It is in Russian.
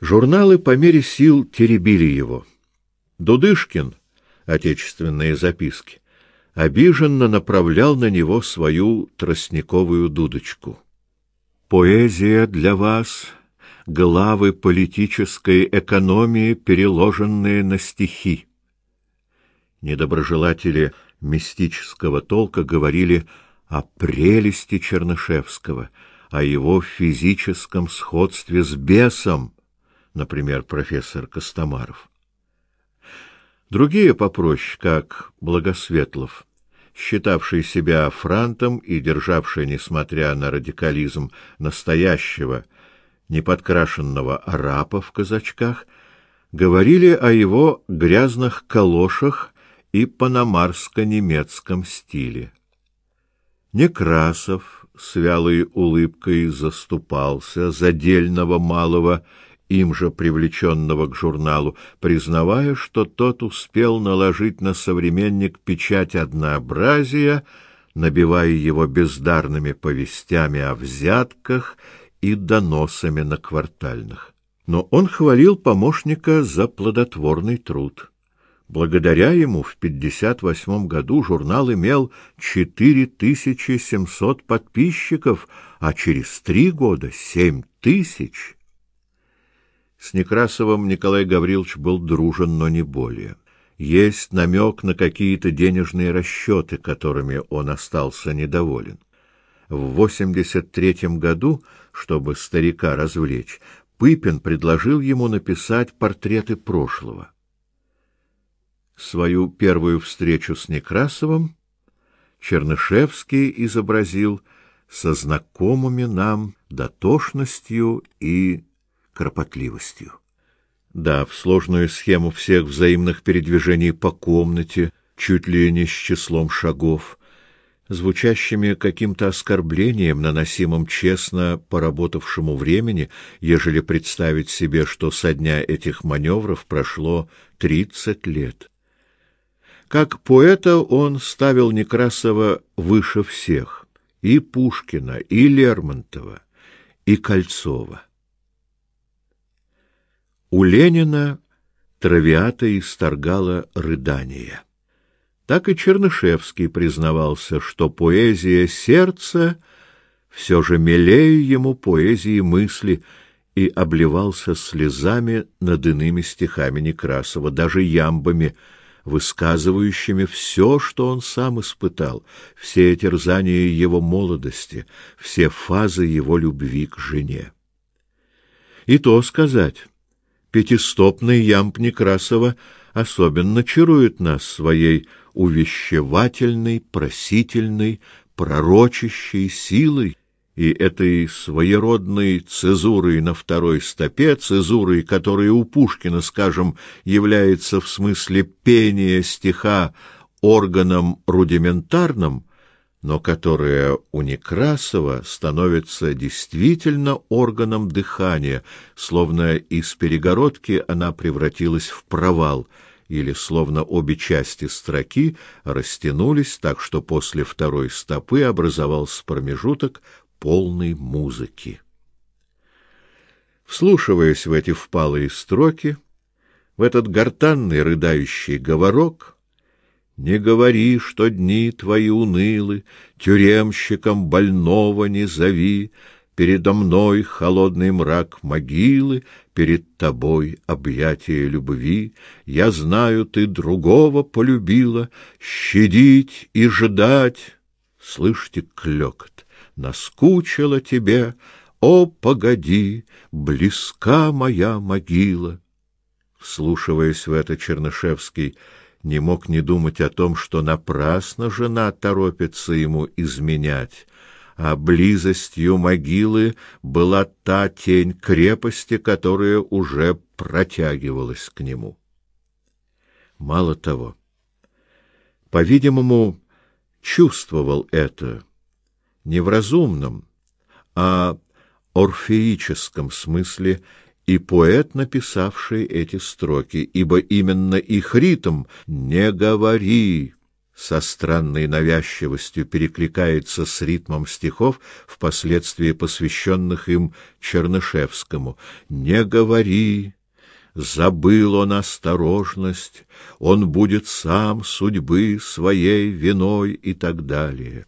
Журналы по мере сил теребили его. Дудышкин, отечественные записки, обиженно направлял на него свою тростниковую дудочку. Поэзия для вас главы политической экономии, переложенные на стихи. Недоброжелатели мистического толка говорили о прелести Чернышевского, о его физическом сходстве с бесом, например, профессор Костомаров. Другие попроще, как Благосветлов, считавший себя франтом и державший, несмотря на радикализм настоящего, неподкрашенного арапа в казачках, говорили о его грязных калошах и панамарско-немецком стиле. Некрасов с вялой улыбкой заступался за дельного малого им же привлеченного к журналу, признавая, что тот успел наложить на современник печать однообразия, набивая его бездарными повестями о взятках и доносами на квартальных. Но он хвалил помощника за плодотворный труд. Благодаря ему в 58 году журнал имел 4700 подписчиков, а через три года — 7000. С Некрасовым Николай Гаврилович был дружен, но не более. Есть намек на какие-то денежные расчеты, которыми он остался недоволен. В 83 году, чтобы старика развлечь, Пыпин предложил ему написать портреты прошлого. Свою первую встречу с Некрасовым Чернышевский изобразил со знакомыми нам дотошностью и кропотливостью. Да, в сложную схему всех взаимных передвижений по комнате, чуть ли не с числом шагов, звучащими каким-то оскорблением, наносимым честно поработавшему времени, ежели представить себе, что со дня этих маневров прошло тридцать лет. Как поэта он ставил Некрасова выше всех, и Пушкина, и Лермонтова, и Кольцова. У Ленина Травиата исторгала рыдания. Так и Чернышевский признавался, что поэзия сердца все же милее ему поэзии мысли, и обливался слезами над иными стихами Некрасова, даже ямбами, высказывающими все, что он сам испытал, все терзания его молодости, все фазы его любви к жене. И то сказать, пятистопный ямб Некрасова особенно чарует нас своей увещевательной, просительной, пророчащей силой и этой своеродной цезурой на второй стопе, цезурой, которая у Пушкина, скажем, является в смысле пения стиха органом рудиментарным, но которая у Некрасова становится действительно органом дыхания, словно из перегородки она превратилась в провал, или словно обе части строки растянулись так, что после второй стопы образовался промежуток полной музыки. Вслушиваясь в эти впалые строки, в этот гортанный рыдающий говорок, не говори, что дни твои унылы, тюремщиком больного не зови, передо мной холодный мрак могилы, перед тобой объятие любви. Я знаю, ты другого полюбила, щадить и ждать. Слышите клёкот, наскучило тебе, о, погоди, близка моя могила. Вслушиваясь в это, Чернышевский не мог не думать о том, что напрасно жена торопится ему изменять, а близостью могилы была та тень крепости, которая уже протягивалась к нему. Мало того, по-видимому, чувствовал это не в разумном, а орфеическом смысле и поэт, написавший эти строки, ибо именно их ритм «не говори» со странной навязчивостью перекликается с ритмом стихов, впоследствии посвященных им Чернышевскому. «Не говори, забыл он осторожность, он будет сам судьбы своей виной» и так далее.